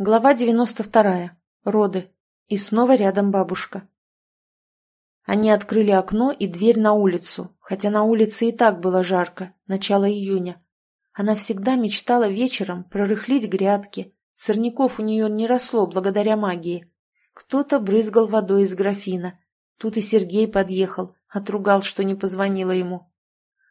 Глава 92. Роды. И снова рядом бабушка. Они открыли окно и дверь на улицу, хотя на улице и так было жарко, начало июня. Она всегда мечтала вечером прорыхлить грядки, сорняков у нее не росло благодаря магии. Кто-то брызгал водой из графина. Тут и Сергей подъехал, отругал, что не позвонила ему.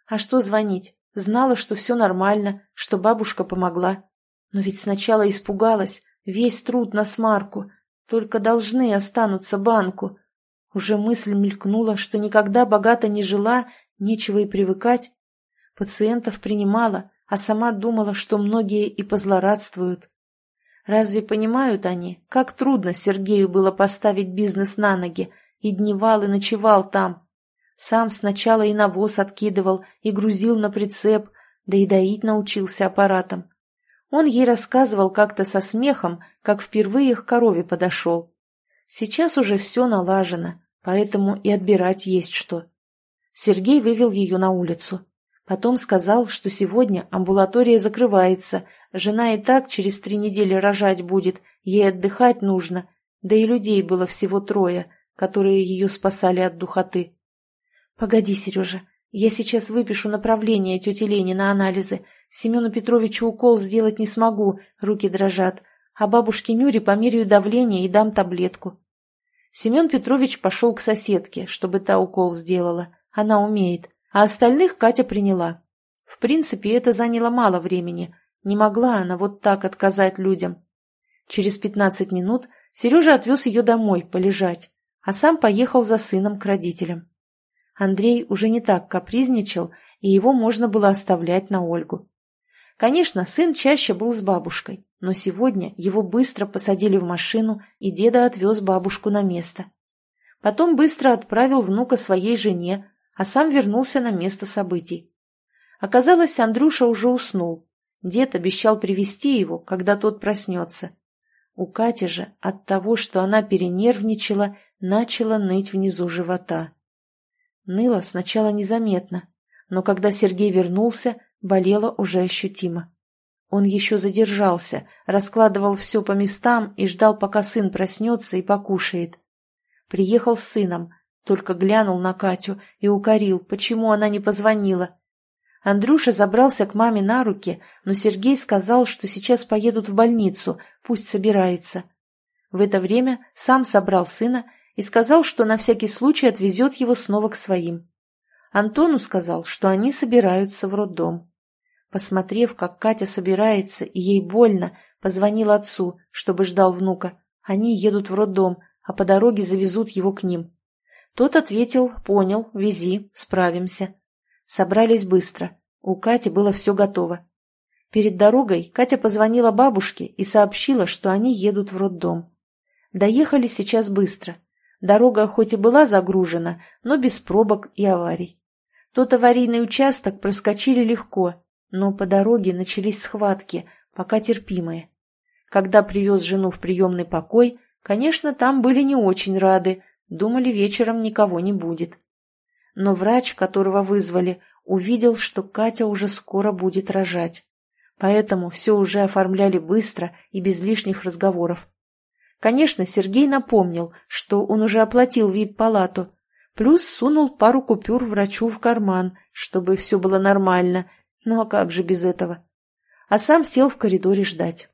А что звонить? Знала, что все нормально, что бабушка помогла. Но ведь сначала испугалась, Весь труд на смарку. Только должны останутся банку. Уже мысль мелькнула, что никогда богато не жила, нечего и привыкать. Пациентов принимала, а сама думала, что многие и позлорадствуют. Разве понимают они, как трудно Сергею было поставить бизнес на ноги, и дневал, и ночевал там? Сам сначала и навоз откидывал, и грузил на прицеп, да и доить научился аппаратом. Он ей рассказывал как-то со смехом, как впервые к корове подошел. Сейчас уже все налажено, поэтому и отбирать есть что. Сергей вывел ее на улицу. Потом сказал, что сегодня амбулатория закрывается, жена и так через три недели рожать будет, ей отдыхать нужно, да и людей было всего трое, которые ее спасали от духоты. «Погоди, Сережа, я сейчас выпишу направление тете Лене на анализы, Семену Петровичу укол сделать не смогу, руки дрожат, а бабушке Нюре померяю давление и дам таблетку. Семен Петрович пошел к соседке, чтобы та укол сделала. Она умеет, а остальных Катя приняла. В принципе, это заняло мало времени. Не могла она вот так отказать людям. Через пятнадцать минут Сережа отвез ее домой полежать, а сам поехал за сыном к родителям. Андрей уже не так капризничал, и его можно было оставлять на Ольгу. Конечно, сын чаще был с бабушкой, но сегодня его быстро посадили в машину, и деда отвез бабушку на место. Потом быстро отправил внука своей жене, а сам вернулся на место событий. Оказалось, Андрюша уже уснул. Дед обещал привести его, когда тот проснется. У Кати же от того, что она перенервничала, начала ныть внизу живота. Ныло сначала незаметно, но когда Сергей вернулся, болело уже ощутимо. Он еще задержался, раскладывал все по местам и ждал, пока сын проснется и покушает. Приехал с сыном, только глянул на Катю и укорил, почему она не позвонила. Андрюша забрался к маме на руки, но Сергей сказал, что сейчас поедут в больницу, пусть собирается. В это время сам собрал сына и сказал, что на всякий случай отвезет его снова к своим. Антону сказал, что они собираются в роддом. Посмотрев, как Катя собирается и ей больно, позвонил отцу, чтобы ждал внука. Они едут в роддом, а по дороге завезут его к ним. Тот ответил, понял, вези, справимся. Собрались быстро. У Кати было все готово. Перед дорогой Катя позвонила бабушке и сообщила, что они едут в роддом. Доехали сейчас быстро. Дорога хоть и была загружена, но без пробок и аварий. Тот аварийный участок проскочили легко, но по дороге начались схватки, пока терпимые. Когда привез жену в приемный покой, конечно, там были не очень рады, думали, вечером никого не будет. Но врач, которого вызвали, увидел, что Катя уже скоро будет рожать. Поэтому все уже оформляли быстро и без лишних разговоров. Конечно, Сергей напомнил, что он уже оплатил вип-палату, плюс сунул пару купюр врачу в карман, чтобы все было нормально, ну а как же без этого? А сам сел в коридоре ждать.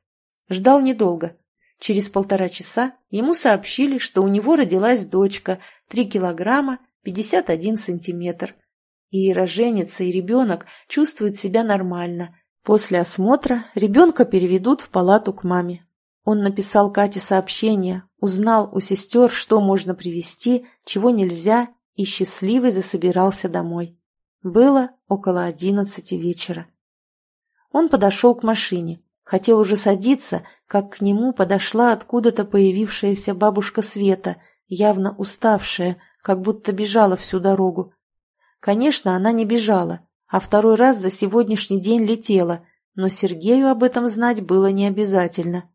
Ждал недолго. Через полтора часа ему сообщили, что у него родилась дочка, 3 килограмма, 51 сантиметр. И роженица, и ребенок чувствуют себя нормально. После осмотра ребенка переведут в палату к маме. Он написал Кате сообщение, узнал у сестер, что можно привезти, чего нельзя, и счастливый засобирался домой. Было около одиннадцати вечера. Он подошел к машине, хотел уже садиться, как к нему подошла откуда-то появившаяся бабушка Света, явно уставшая, как будто бежала всю дорогу. Конечно, она не бежала, а второй раз за сегодняшний день летела, но Сергею об этом знать было не обязательно.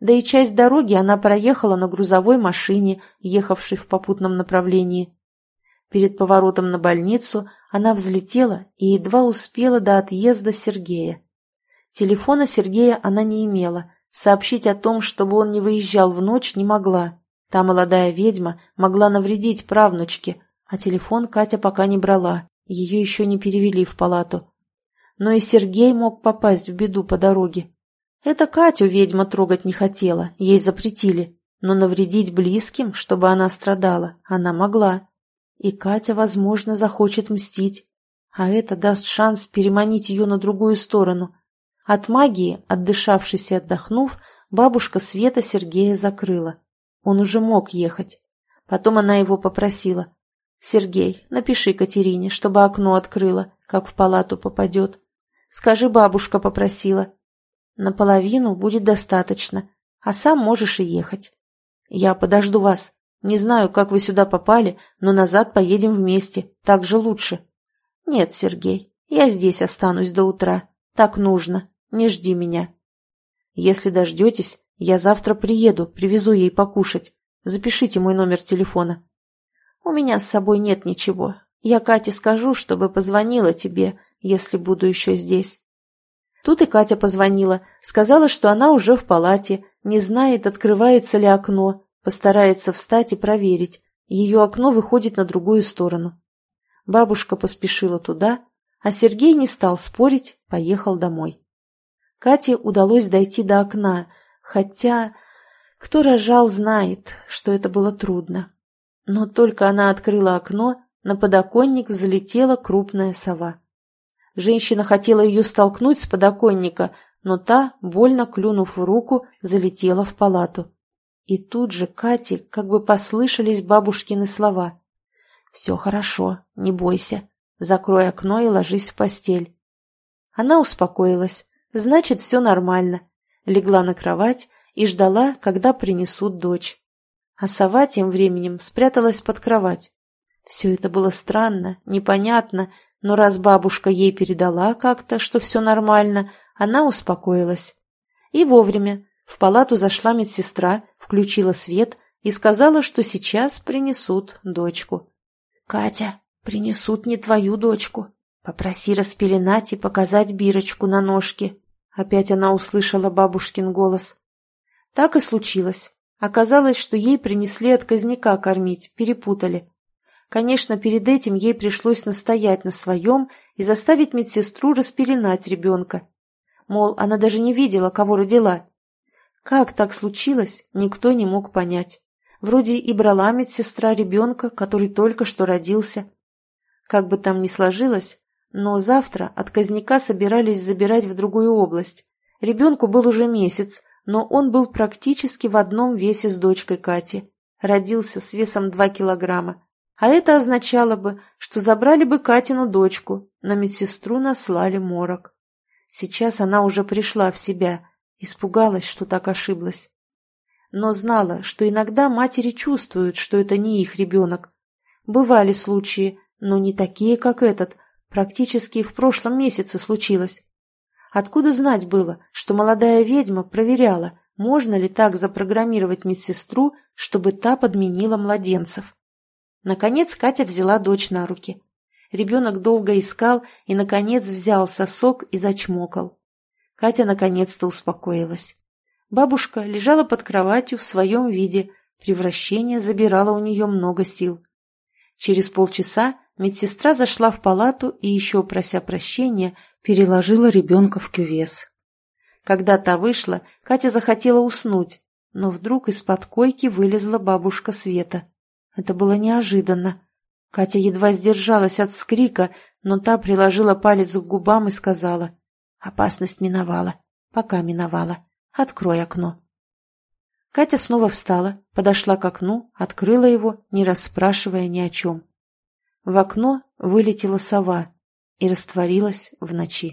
Да и часть дороги она проехала на грузовой машине, ехавшей в попутном направлении. Перед поворотом на больницу она взлетела и едва успела до отъезда Сергея. Телефона Сергея она не имела, Сообщить о том, чтобы он не выезжал в ночь, не могла. Та молодая ведьма могла навредить правнучке, а телефон Катя пока не брала, ее еще не перевели в палату. Но и Сергей мог попасть в беду по дороге. Это Катю ведьма трогать не хотела, ей запретили, но навредить близким, чтобы она страдала, она могла. И Катя, возможно, захочет мстить, а это даст шанс переманить ее на другую сторону. От магии, отдышавшись и отдохнув, бабушка Света Сергея закрыла. Он уже мог ехать. Потом она его попросила. «Сергей, напиши Катерине, чтобы окно открыла, как в палату попадет. Скажи, бабушка попросила. Наполовину будет достаточно, а сам можешь и ехать. Я подожду вас. Не знаю, как вы сюда попали, но назад поедем вместе, так же лучше». «Нет, Сергей, я здесь останусь до утра. Так нужно. Не жди меня». «Если дождетесь, я завтра приеду, привезу ей покушать. Запишите мой номер телефона». «У меня с собой нет ничего. Я Кате скажу, чтобы позвонила тебе, если буду еще здесь». Тут и Катя позвонила, сказала, что она уже в палате, не знает, открывается ли окно, постарается встать и проверить. Ее окно выходит на другую сторону. Бабушка поспешила туда, а Сергей не стал спорить, поехал домой. Кате удалось дойти до окна, хотя кто рожал, знает, что это было трудно. Но только она открыла окно, на подоконник взлетела крупная сова. Женщина хотела ее столкнуть с подоконника, но та, больно клюнув в руку, залетела в палату. И тут же Кате как бы послышались бабушкины слова. «Все хорошо, не бойся. Закрой окно и ложись в постель». Она успокоилась. Значит, все нормально. Легла на кровать и ждала, когда принесут дочь. А сова тем временем спряталась под кровать. Все это было странно, непонятно, но раз бабушка ей передала как-то, что все нормально, она успокоилась. И вовремя в палату зашла медсестра, включила свет и сказала, что сейчас принесут дочку. «Катя, принесут не твою дочку. Попроси распеленать и показать бирочку на ножке». Опять она услышала бабушкин голос. Так и случилось. Оказалось, что ей принесли отказника кормить, перепутали. Конечно, перед этим ей пришлось настоять на своем и заставить медсестру распеленать ребенка. Мол, она даже не видела, кого родила. Как так случилось, никто не мог понять. Вроде и брала медсестра ребенка, который только что родился. Как бы там ни сложилось, но завтра отказника собирались забирать в другую область. Ребенку был уже месяц, но он был практически в одном весе с дочкой Кати. Родился с весом 2 килограмма. А это означало бы, что забрали бы Катину дочку, на медсестру наслали морок. Сейчас она уже пришла в себя, испугалась, что так ошиблась но знала, что иногда матери чувствуют, что это не их ребенок. Бывали случаи, но не такие, как этот, практически в прошлом месяце случилось. Откуда знать было, что молодая ведьма проверяла, можно ли так запрограммировать медсестру, чтобы та подменила младенцев. Наконец Катя взяла дочь на руки. Ребенок долго искал и, наконец, взял сосок и зачмокал. Катя наконец-то успокоилась. Бабушка лежала под кроватью в своем виде, превращение забирало у нее много сил. Через полчаса медсестра зашла в палату и, еще прося прощения, переложила ребенка в кювес. Когда та вышла, Катя захотела уснуть, но вдруг из-под койки вылезла бабушка Света. Это было неожиданно. Катя едва сдержалась от вскрика, но та приложила палец к губам и сказала. «Опасность миновала. Пока миновала. Открой окно». Катя снова встала, подошла к окну, открыла его, не расспрашивая ни о чем. В окно вылетела сова и растворилась в ночи.